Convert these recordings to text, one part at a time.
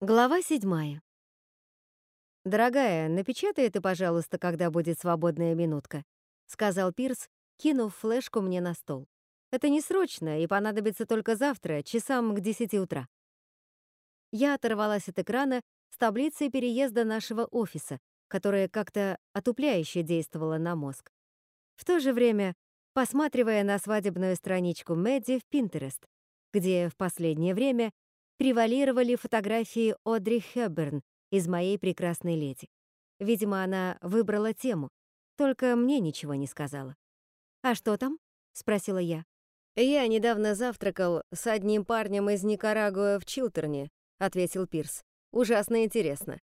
Глава седьмая. «Дорогая, напечатай это, пожалуйста, когда будет свободная минутка», сказал Пирс, кинув флешку мне на стол. «Это не срочно и понадобится только завтра, часам к десяти утра». Я оторвалась от экрана с таблицей переезда нашего офиса, которая как-то отупляюще действовала на мозг. В то же время посматривая на свадебную страничку Мэдди в Pinterest, где в последнее время превалировали фотографии Одри Хёбберн из «Моей прекрасной леди». Видимо, она выбрала тему, только мне ничего не сказала. «А что там?» — спросила я. «Я недавно завтракал с одним парнем из Никарагуа в Чилтерне», — ответил Пирс. «Ужасно интересно.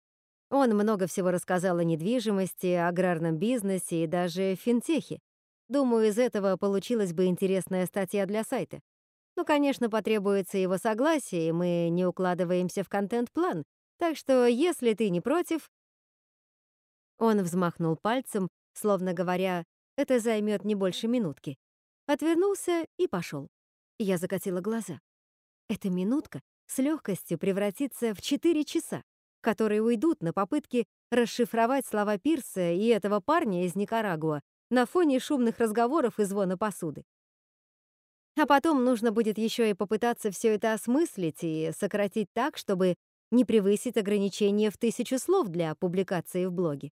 Он много всего рассказал о недвижимости, аграрном бизнесе и даже финтехе. Думаю, из этого получилась бы интересная статья для сайта. Ну, конечно, потребуется его согласие, и мы не укладываемся в контент-план, так что если ты не против...» Он взмахнул пальцем, словно говоря, это займет не больше минутки. Отвернулся и пошел. Я закатила глаза. Эта минутка с легкостью превратится в четыре часа, которые уйдут на попытки расшифровать слова Пирса и этого парня из Никарагуа на фоне шумных разговоров и звона посуды. А потом нужно будет еще и попытаться все это осмыслить и сократить так, чтобы не превысить ограничение в тысячу слов для публикации в блоге.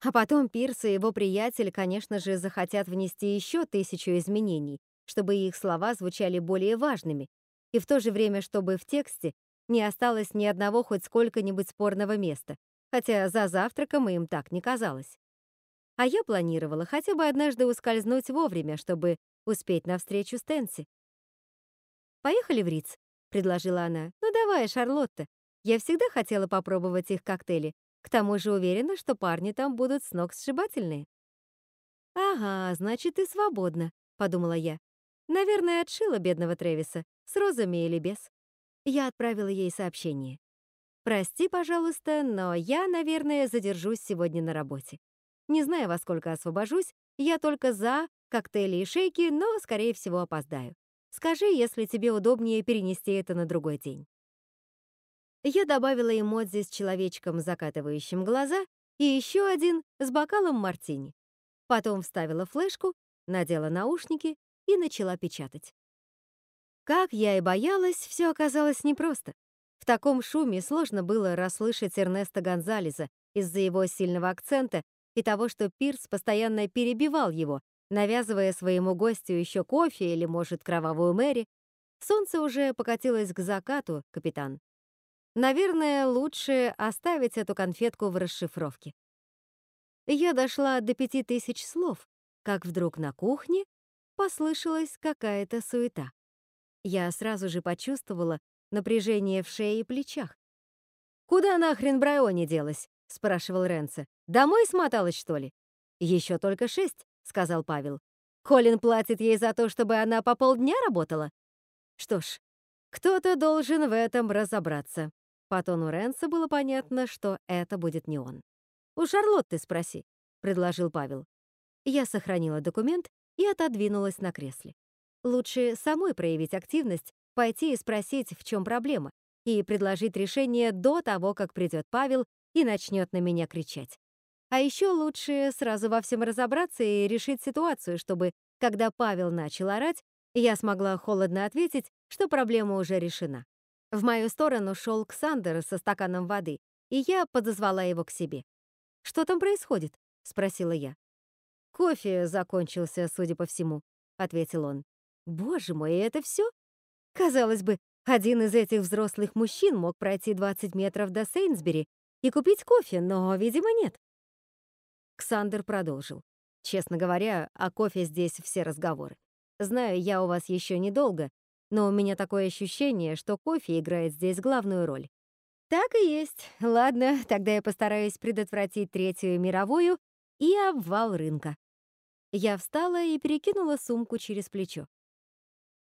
А потом Пирс и его приятель, конечно же, захотят внести еще тысячу изменений, чтобы их слова звучали более важными, и в то же время, чтобы в тексте не осталось ни одного хоть сколько-нибудь спорного места, хотя за завтраком им так не казалось. А я планировала хотя бы однажды ускользнуть вовремя, чтобы успеть на встречу с Тенси. «Поехали в Риц», — предложила она. «Ну давай, Шарлотта. Я всегда хотела попробовать их коктейли. К тому же уверена, что парни там будут с ног сшибательные». «Ага, значит, ты свободна», — подумала я. Наверное, отшила бедного Тревиса, с розами или без. Я отправила ей сообщение. «Прости, пожалуйста, но я, наверное, задержусь сегодня на работе. Не знаю, во сколько освобожусь, я только за коктейли и шейки, но, скорее всего, опоздаю. Скажи, если тебе удобнее перенести это на другой день. Я добавила эмодзи с человечком, закатывающим глаза, и еще один с бокалом мартини. Потом вставила флешку, надела наушники и начала печатать. Как я и боялась, все оказалось непросто. В таком шуме сложно было расслышать Эрнеста Гонзалеса из-за его сильного акцента и того, что Пирс постоянно перебивал его, навязывая своему гостю еще кофе или, может, кровавую Мэри. Солнце уже покатилось к закату, капитан. Наверное, лучше оставить эту конфетку в расшифровке. Я дошла до пяти тысяч слов, как вдруг на кухне послышалась какая-то суета. Я сразу же почувствовала напряжение в шее и плечах. «Куда нахрен Брайони делась?» — спрашивал Ренце. «Домой смоталась, что ли?» «Еще только шесть», — сказал Павел. «Колин платит ей за то, чтобы она по полдня работала?» Что ж, кто-то должен в этом разобраться. По тону Ренса было понятно, что это будет не он. «У Шарлотты спроси», — предложил Павел. Я сохранила документ и отодвинулась на кресле. Лучше самой проявить активность, пойти и спросить, в чем проблема, и предложить решение до того, как придет Павел и начнет на меня кричать. А еще лучше сразу во всем разобраться и решить ситуацию, чтобы, когда Павел начал орать, я смогла холодно ответить, что проблема уже решена. В мою сторону шел Ксандер со стаканом воды, и я подозвала его к себе. «Что там происходит?» — спросила я. «Кофе закончился, судя по всему», — ответил он. «Боже мой, это все? Казалось бы, один из этих взрослых мужчин мог пройти 20 метров до Сейнсбери и купить кофе, но, видимо, нет. Ксандер продолжил. «Честно говоря, о кофе здесь все разговоры. Знаю, я у вас еще недолго, но у меня такое ощущение, что кофе играет здесь главную роль. Так и есть. Ладно, тогда я постараюсь предотвратить Третью мировую и обвал рынка. Я встала и перекинула сумку через плечо.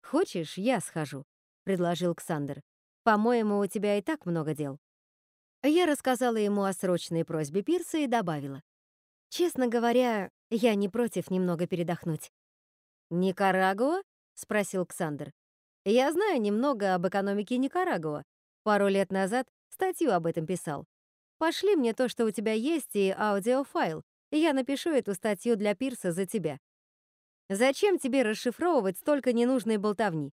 «Хочешь, я схожу?» — предложил Ксандер. «По-моему, у тебя и так много дел». Я рассказала ему о срочной просьбе Пирса и добавила. Честно говоря, я не против немного передохнуть. «Никарагуа?» — спросил Ксандр. «Я знаю немного об экономике Никарагуа. Пару лет назад статью об этом писал. Пошли мне то, что у тебя есть, и аудиофайл, я напишу эту статью для Пирса за тебя. Зачем тебе расшифровывать столько ненужной болтовни?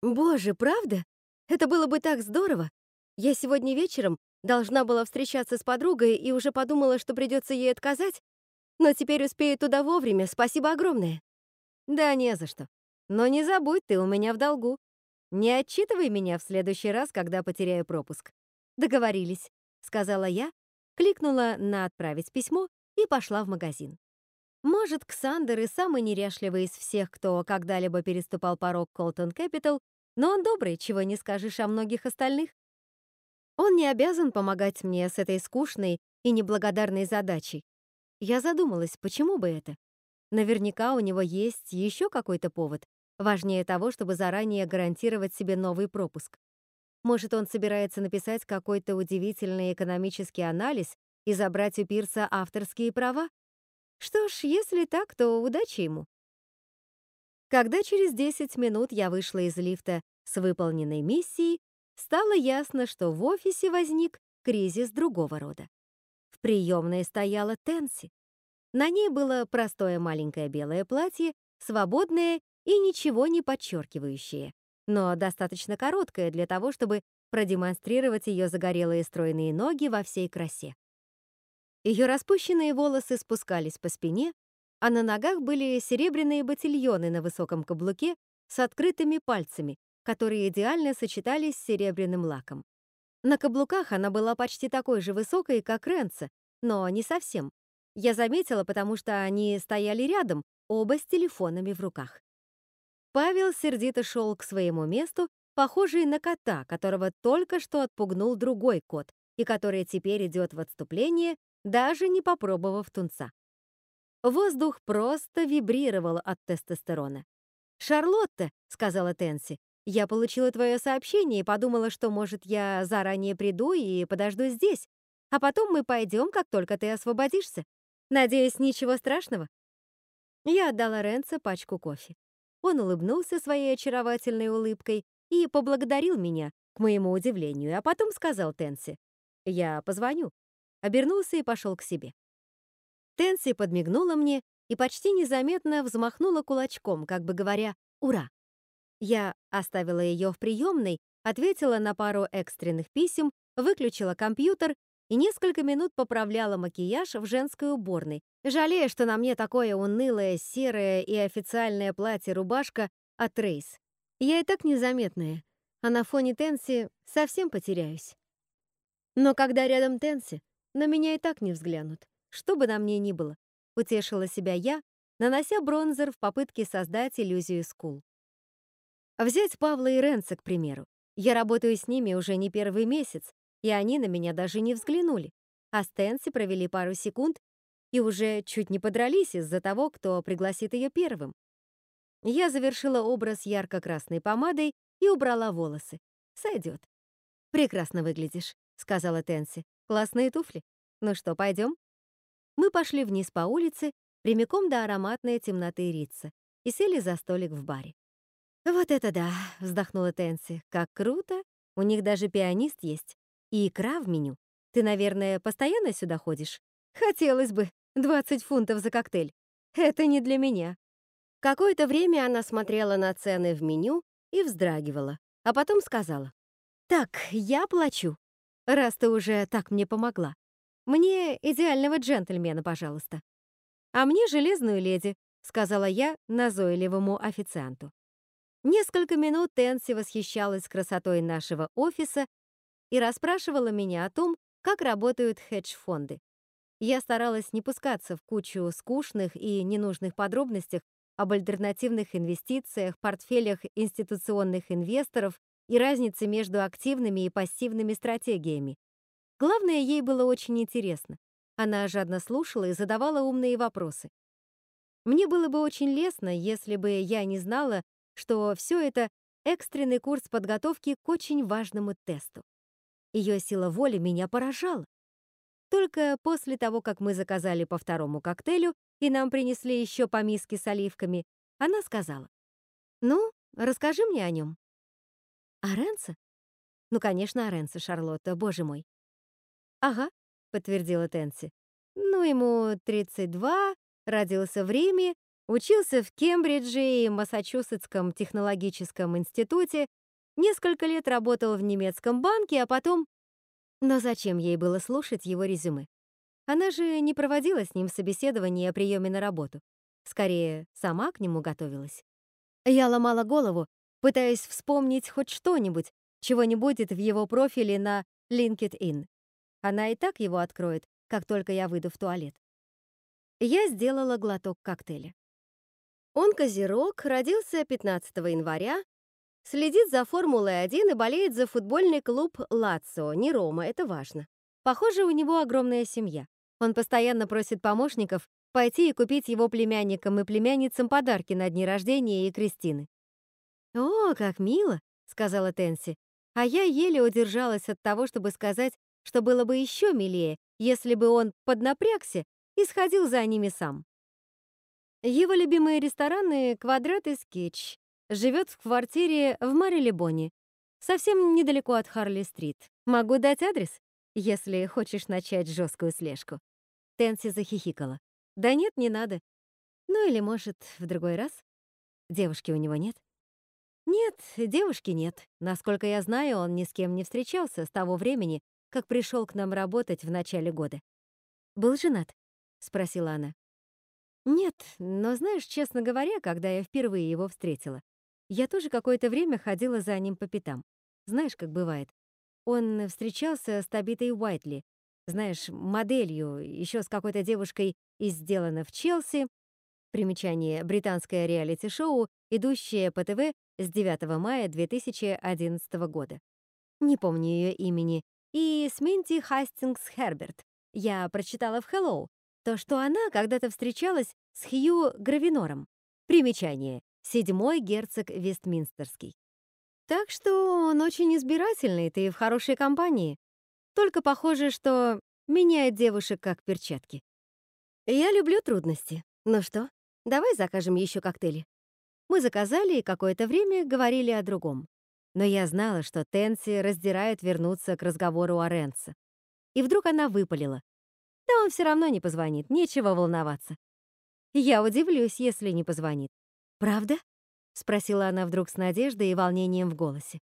Боже, правда? Это было бы так здорово. Я сегодня вечером должна была встречаться с подругой и уже подумала, что придется ей отказать, но теперь успею туда вовремя, спасибо огромное. Да не за что. Но не забудь, ты у меня в долгу. Не отчитывай меня в следующий раз, когда потеряю пропуск. Договорились, сказала я, кликнула на «Отправить письмо» и пошла в магазин. Может, Ксандер и самый неряшливый из всех, кто когда-либо переступал порог Колтон Кэпитал, но он добрый, чего не скажешь о многих остальных. Он не обязан помогать мне с этой скучной и неблагодарной задачей. Я задумалась, почему бы это? Наверняка у него есть еще какой-то повод, важнее того, чтобы заранее гарантировать себе новый пропуск. Может, он собирается написать какой-то удивительный экономический анализ и забрать у Пирса авторские права? Что ж, если так, то удачи ему. Когда через 10 минут я вышла из лифта с выполненной миссией, стало ясно, что в офисе возник кризис другого рода. В приемной стояла Тенси. На ней было простое маленькое белое платье, свободное и ничего не подчеркивающее, но достаточно короткое для того, чтобы продемонстрировать ее загорелые стройные ноги во всей красе. Ее распущенные волосы спускались по спине, а на ногах были серебряные ботильоны на высоком каблуке с открытыми пальцами, которые идеально сочетались с серебряным лаком. На каблуках она была почти такой же высокой, как Ренца, но не совсем. Я заметила, потому что они стояли рядом, оба с телефонами в руках. Павел сердито шел к своему месту, похожий на кота, которого только что отпугнул другой кот, и который теперь идет в отступление, даже не попробовав тунца. Воздух просто вибрировал от тестостерона. «Шарлотта», — сказала Тенси, — «я получила твое сообщение и подумала, что, может, я заранее приду и подожду здесь, а потом мы пойдем, как только ты освободишься. Надеюсь, ничего страшного?» Я отдала Ренце пачку кофе. Он улыбнулся своей очаровательной улыбкой и поблагодарил меня, к моему удивлению, а потом сказал Тенси, «Я позвоню» обернулся и пошел к себе. Тенси подмигнула мне и почти незаметно взмахнула кулачком, как бы говоря «Ура!». Я оставила ее в приемной, ответила на пару экстренных писем, выключила компьютер и несколько минут поправляла макияж в женской уборной, жалея, что на мне такое унылое, серое и официальное платье-рубашка от Рейс. Я и так незаметная, а на фоне Тенси совсем потеряюсь. Но когда рядом Тенси, на меня и так не взглянут, что бы на мне ни было. Утешила себя я, нанося бронзер в попытке создать иллюзию скул. Взять Павла и Ренца, к примеру. Я работаю с ними уже не первый месяц, и они на меня даже не взглянули. А Стэнси провели пару секунд и уже чуть не подрались из-за того, кто пригласит ее первым. Я завершила образ ярко-красной помадой и убрала волосы. Сойдет. «Прекрасно выглядишь», — сказала Тенси. Классные туфли. Ну что, пойдем? Мы пошли вниз по улице, прямиком до ароматной темноты Рица, и сели за столик в баре. «Вот это да!» — вздохнула Тенси. «Как круто! У них даже пианист есть. И икра в меню. Ты, наверное, постоянно сюда ходишь? Хотелось бы. 20 фунтов за коктейль. Это не для меня». Какое-то время она смотрела на цены в меню и вздрагивала, а потом сказала. «Так, я плачу раз ты уже так мне помогла. Мне идеального джентльмена, пожалуйста. А мне железную леди, сказала я назойливому официанту. Несколько минут Тенси восхищалась красотой нашего офиса и расспрашивала меня о том, как работают хедж-фонды. Я старалась не пускаться в кучу скучных и ненужных подробностях об альтернативных инвестициях, портфелях институционных инвесторов и разницы между активными и пассивными стратегиями. Главное, ей было очень интересно. Она жадно слушала и задавала умные вопросы. Мне было бы очень лестно, если бы я не знала, что все это экстренный курс подготовки к очень важному тесту. Ее сила воли меня поражала. Только после того, как мы заказали по второму коктейлю и нам принесли еще по миске с оливками, она сказала, «Ну, расскажи мне о нем». А Ренса? Ну, конечно, Оренцо, Шарлотта, боже мой. Ага, подтвердила Тенси. Ну, ему 32, родился в Риме, учился в Кембридже и Массачусетском технологическом институте, несколько лет работал в немецком банке, а потом... Но зачем ей было слушать его резюме? Она же не проводила с ним собеседование о приеме на работу. Скорее, сама к нему готовилась. Я ломала голову, пытаясь вспомнить хоть что-нибудь, чего не будет в его профиле на LinkedIn. Она и так его откроет, как только я выйду в туалет. Я сделала глоток коктейля. Он козерог, родился 15 января, следит за Формулой-1 и болеет за футбольный клуб «Лацио», не Рома, это важно. Похоже, у него огромная семья. Он постоянно просит помощников пойти и купить его племянникам и племянницам подарки на дни рождения и Кристины. «О, как мило!» — сказала Тенси. А я еле удержалась от того, чтобы сказать, что было бы еще милее, если бы он поднапрягся и сходил за ними сам. Его любимые рестораны — «Квадрат» и «Скетч». Живет в квартире в Марилебоне, совсем недалеко от Харли-стрит. Могу дать адрес, если хочешь начать жесткую слежку. Тенси захихикала. Да нет, не надо. Ну или, может, в другой раз? Девушки у него нет? Нет, девушки нет. Насколько я знаю, он ни с кем не встречался с того времени, как пришел к нам работать в начале года. «Был женат?» — спросила она. «Нет, но знаешь, честно говоря, когда я впервые его встретила, я тоже какое-то время ходила за ним по пятам. Знаешь, как бывает. Он встречался с Табитой Уайтли, знаешь, моделью, еще с какой-то девушкой из «Сделано в Челси». Примечание «Британское реалити-шоу», идущее по ТВ с 9 мая 2011 года. Не помню ее имени. И с Минти Хастингс Херберт. Я прочитала в «Hello», то, что она когда-то встречалась с Хью Гравинором. Примечание. Седьмой герцог Вестминстерский. Так что он очень избирательный, ты в хорошей компании. Только похоже, что меняет девушек как перчатки. Я люблю трудности. Ну что, давай закажем еще коктейли. Мы заказали и какое-то время говорили о другом. Но я знала, что Тенси раздирает вернуться к разговору о Ренце. И вдруг она выпалила. Да он все равно не позвонит, нечего волноваться. Я удивлюсь, если не позвонит. Правда? Спросила она вдруг с надеждой и волнением в голосе.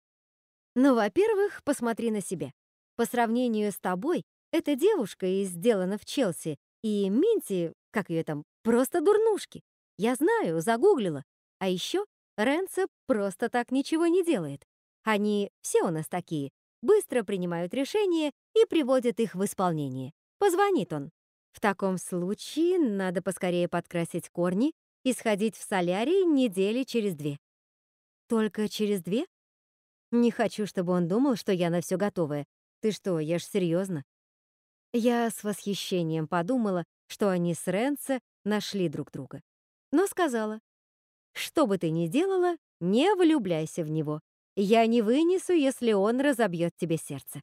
Ну, во-первых, посмотри на себя. По сравнению с тобой, эта девушка из «Сделано в Челси» и Минти, как ее там, просто дурнушки. Я знаю, загуглила. А еще Ренце просто так ничего не делает. Они все у нас такие, быстро принимают решения и приводят их в исполнение. Позвонит он. В таком случае надо поскорее подкрасить корни и сходить в солярий недели через две. Только через две? Не хочу, чтобы он думал, что я на все готовая. Ты что, я ж серьезно. Я с восхищением подумала, что они с Ренце нашли друг друга. Но сказала, что бы ты ни делала, не влюбляйся в него. Я не вынесу, если он разобьет тебе сердце.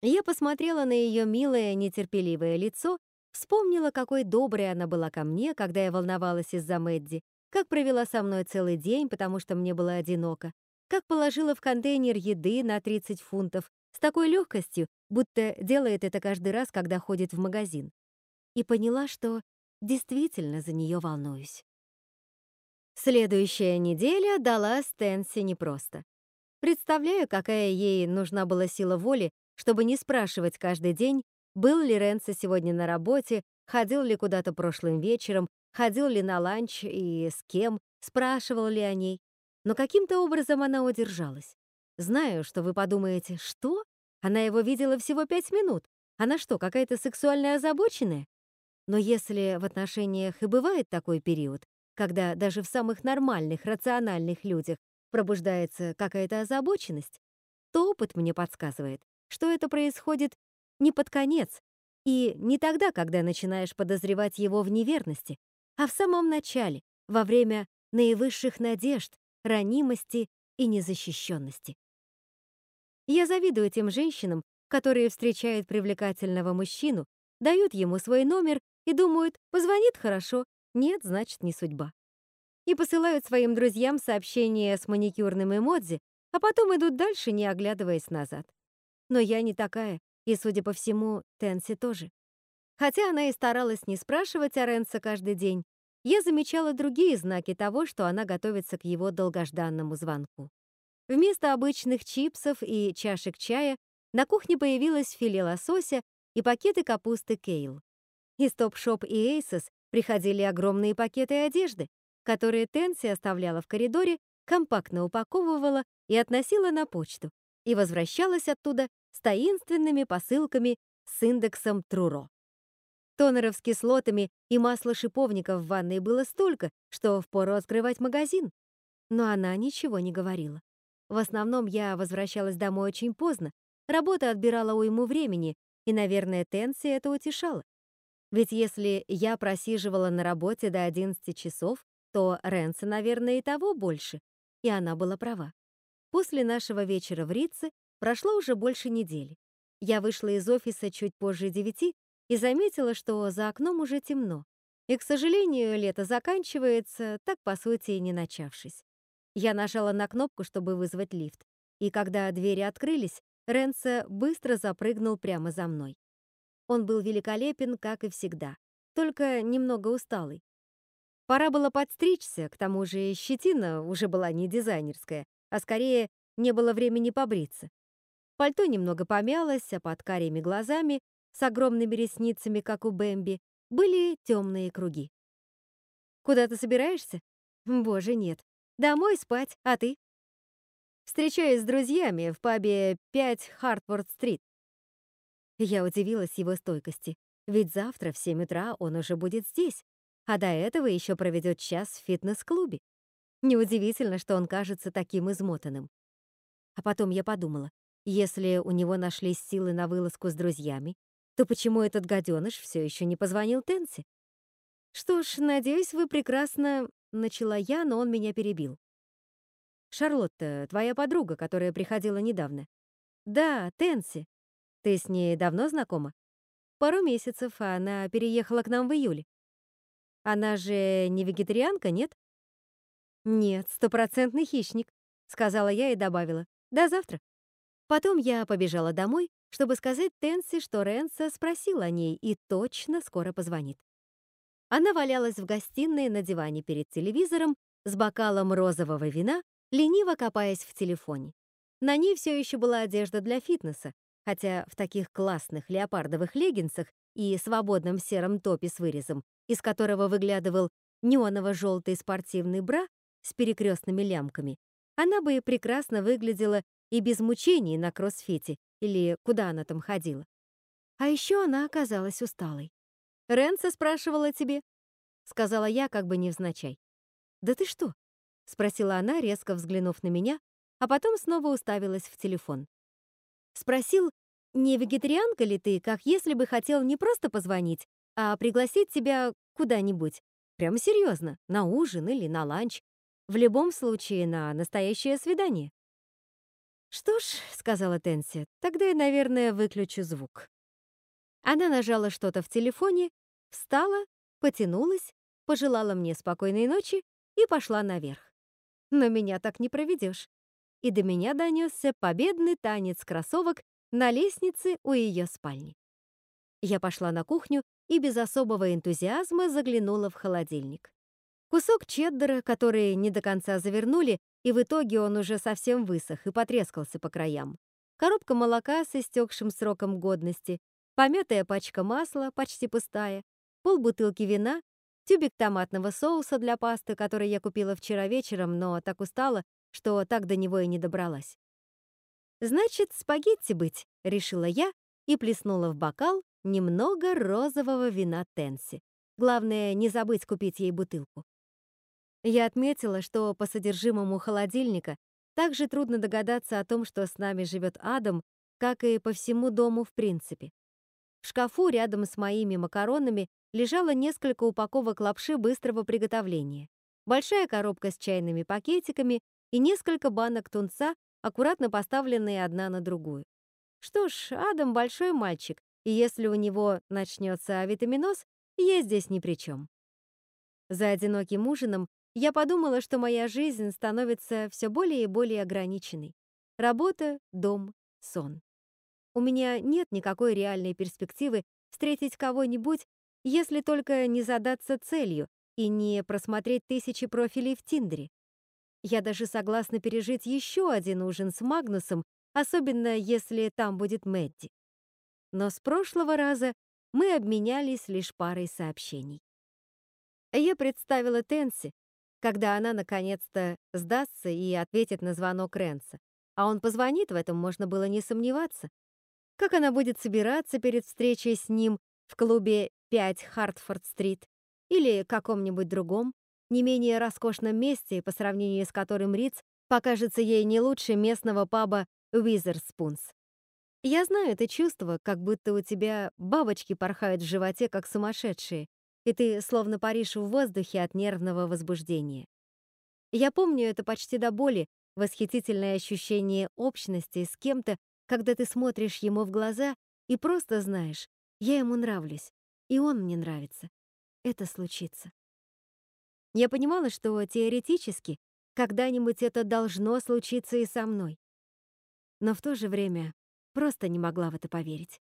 Я посмотрела на ее милое, нетерпеливое лицо, вспомнила, какой доброй она была ко мне, когда я волновалась из-за Мэдди, как провела со мной целый день, потому что мне было одиноко, как положила в контейнер еды на 30 фунтов с такой легкостью, будто делает это каждый раз, когда ходит в магазин. И поняла, что действительно за нее волнуюсь. Следующая неделя дала Стэнси непросто. Представляю, какая ей нужна была сила воли, чтобы не спрашивать каждый день, был ли Ренцо сегодня на работе, ходил ли куда-то прошлым вечером, ходил ли на ланч и с кем, спрашивал ли о ней. Но каким-то образом она удержалась. Знаю, что вы подумаете, что? Она его видела всего пять минут. Она что, какая-то сексуально озабоченная? Но если в отношениях и бывает такой период, когда даже в самых нормальных, рациональных людях пробуждается какая-то озабоченность, то опыт мне подсказывает, что это происходит не под конец и не тогда, когда начинаешь подозревать его в неверности, а в самом начале, во время наивысших надежд, ранимости и незащищенности. Я завидую тем женщинам, которые встречают привлекательного мужчину, дают ему свой номер и думают, позвонит хорошо, нет, значит, не судьба. И посылают своим друзьям сообщения с маникюрным эмодзи, а потом идут дальше, не оглядываясь назад. Но я не такая, и, судя по всему, Тенси тоже. Хотя она и старалась не спрашивать о Ренса каждый день, я замечала другие знаки того, что она готовится к его долгожданному звонку. Вместо обычных чипсов и чашек чая на кухне появилось филе лосося и пакеты капусты кейл. Из Topshop и ASOS приходили огромные пакеты одежды, которые Тенси оставляла в коридоре, компактно упаковывала и относила на почту, и возвращалась оттуда с таинственными посылками с индексом Труро. Тонеров с кислотами и масла шиповника в ванной было столько, что впору открывать магазин. Но она ничего не говорила. В основном я возвращалась домой очень поздно, работа отбирала уйму времени, и, наверное, Тенси это утешало. Ведь если я просиживала на работе до 11 часов, то Ренса, наверное, и того больше. И она была права. После нашего вечера в Рице прошло уже больше недели. Я вышла из офиса чуть позже девяти и заметила, что за окном уже темно. И, к сожалению, лето заканчивается, так, по сути, и не начавшись. Я нажала на кнопку, чтобы вызвать лифт, и когда двери открылись, Ренса быстро запрыгнул прямо за мной. Он был великолепен, как и всегда, только немного усталый. Пора было подстричься, к тому же щетина уже была не дизайнерская, а скорее не было времени побриться. Пальто немного помялось, а под карими глазами с огромными ресницами, как у Бэмби, были темные круги. «Куда ты собираешься?» «Боже, нет. Домой спать, а ты?» «Встречаюсь с друзьями в пабе 5 Хартфорд-стрит». Я удивилась его стойкости, ведь завтра в 7 утра он уже будет здесь, а до этого еще проведет час в фитнес-клубе. Неудивительно, что он кажется таким измотанным. А потом я подумала, если у него нашлись силы на вылазку с друзьями, то почему этот гаденыш все еще не позвонил Тенси? Что ж, надеюсь, вы прекрасно... Начала я, но он меня перебил. Шарлотта, твоя подруга, которая приходила недавно. Да, Тенси. Ты с ней давно знакома? Пару месяцев, а она переехала к нам в июле. Она же не вегетарианка, нет? Нет, стопроцентный хищник, сказала я и добавила. До завтра. Потом я побежала домой, чтобы сказать Тенси, что Ренса спросил о ней и точно скоро позвонит. Она валялась в гостиной на диване перед телевизором с бокалом розового вина, лениво копаясь в телефоне. На ней все еще была одежда для фитнеса, хотя в таких классных леопардовых леггинсах и свободном сером топе с вырезом, из которого выглядывал неоново-желтый спортивный бра с перекрестными лямками, она бы прекрасно выглядела и без мучений на кроссфите или куда она там ходила. А еще она оказалась усталой. «Ренса спрашивала тебе?» — сказала я, как бы невзначай. «Да ты что?» — спросила она, резко взглянув на меня, а потом снова уставилась в телефон. Спросил, не вегетарианка ли ты, как если бы хотел не просто позвонить, а пригласить тебя куда-нибудь. Прям серьезно, на ужин или на ланч. В любом случае, на настоящее свидание. «Что ж», — сказала Тенси, — «тогда я, наверное, выключу звук». Она нажала что-то в телефоне, встала, потянулась, пожелала мне спокойной ночи и пошла наверх. Но меня так не проведешь. И до меня донесся победный танец кроссовок на лестнице у ее спальни. Я пошла на кухню и без особого энтузиазма заглянула в холодильник. Кусок чеддера, который не до конца завернули, и в итоге он уже совсем высох и потрескался по краям. Коробка молока с истекшим сроком годности, помятая пачка масла, почти пустая, полбутылки вина, тюбик томатного соуса для пасты, который я купила вчера вечером, но так устала, что так до него и не добралась. «Значит, спагетти быть», — решила я и плеснула в бокал немного розового вина Тенси. Главное, не забыть купить ей бутылку. Я отметила, что по содержимому холодильника также трудно догадаться о том, что с нами живет Адам, как и по всему дому в принципе. В шкафу рядом с моими макаронами лежало несколько упаковок лапши быстрого приготовления, большая коробка с чайными пакетиками и несколько банок тунца, аккуратно поставленные одна на другую. Что ж, Адам большой мальчик, и если у него начнется авитаминоз, я здесь ни при чем. За одиноким ужином я подумала, что моя жизнь становится все более и более ограниченной. Работа, дом, сон. У меня нет никакой реальной перспективы встретить кого-нибудь, если только не задаться целью и не просмотреть тысячи профилей в Тиндере. Я даже согласна пережить еще один ужин с Магнусом, особенно если там будет Мэдди. Но с прошлого раза мы обменялись лишь парой сообщений. Я представила Тенси, когда она наконец-то сдастся и ответит на звонок Ренса. А он позвонит, в этом можно было не сомневаться. Как она будет собираться перед встречей с ним в клубе 5 Хартфорд-стрит или каком-нибудь другом, не менее роскошном месте, по сравнению с которым Риц покажется ей не лучше местного паба Уизерспунс. Я знаю это чувство, как будто у тебя бабочки порхают в животе, как сумасшедшие, и ты словно паришь в воздухе от нервного возбуждения. Я помню это почти до боли, восхитительное ощущение общности с кем-то, когда ты смотришь ему в глаза и просто знаешь, я ему нравлюсь, и он мне нравится. Это случится. Я понимала, что теоретически когда-нибудь это должно случиться и со мной. Но в то же время просто не могла в это поверить.